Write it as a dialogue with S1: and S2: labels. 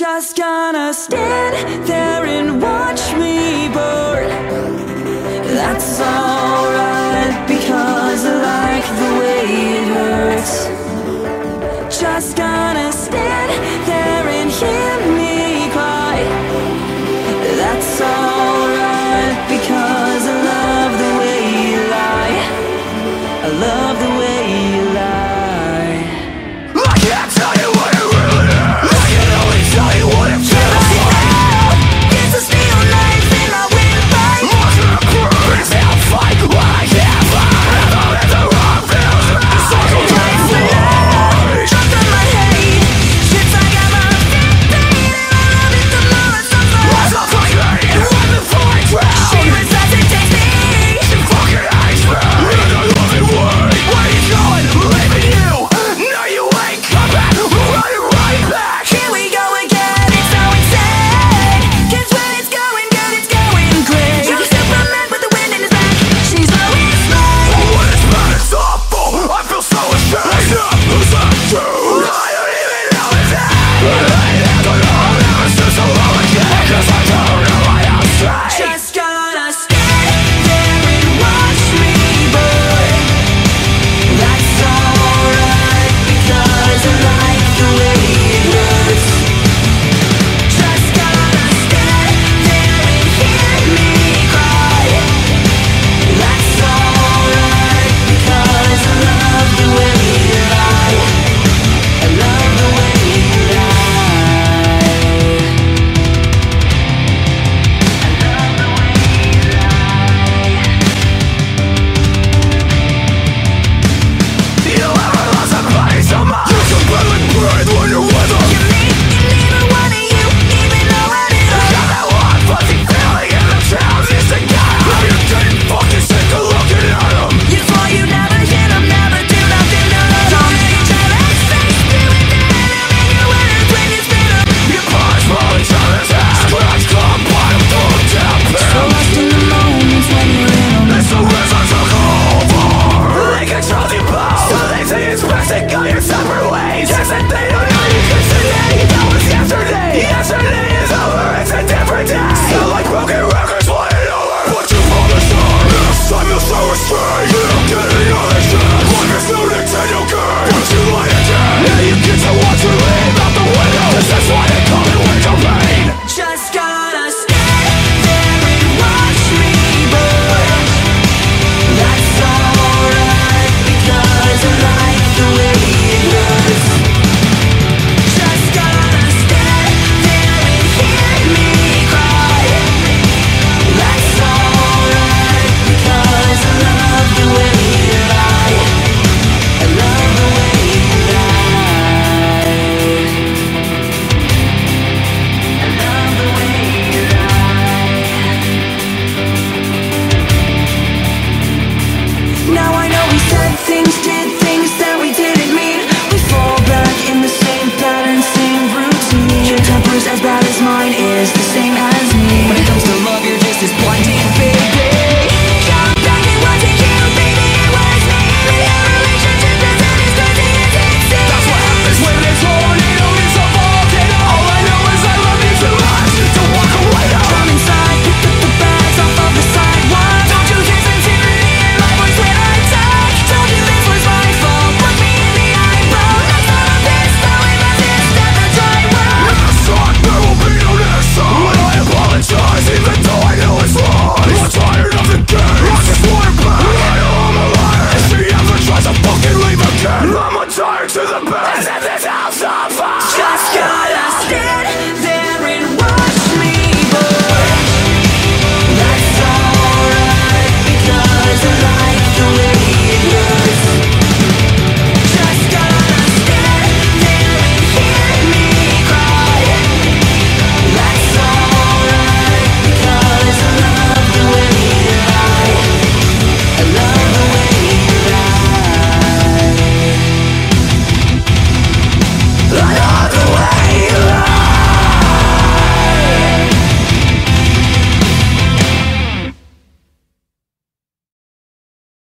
S1: Just gonna stand there and watch me burn.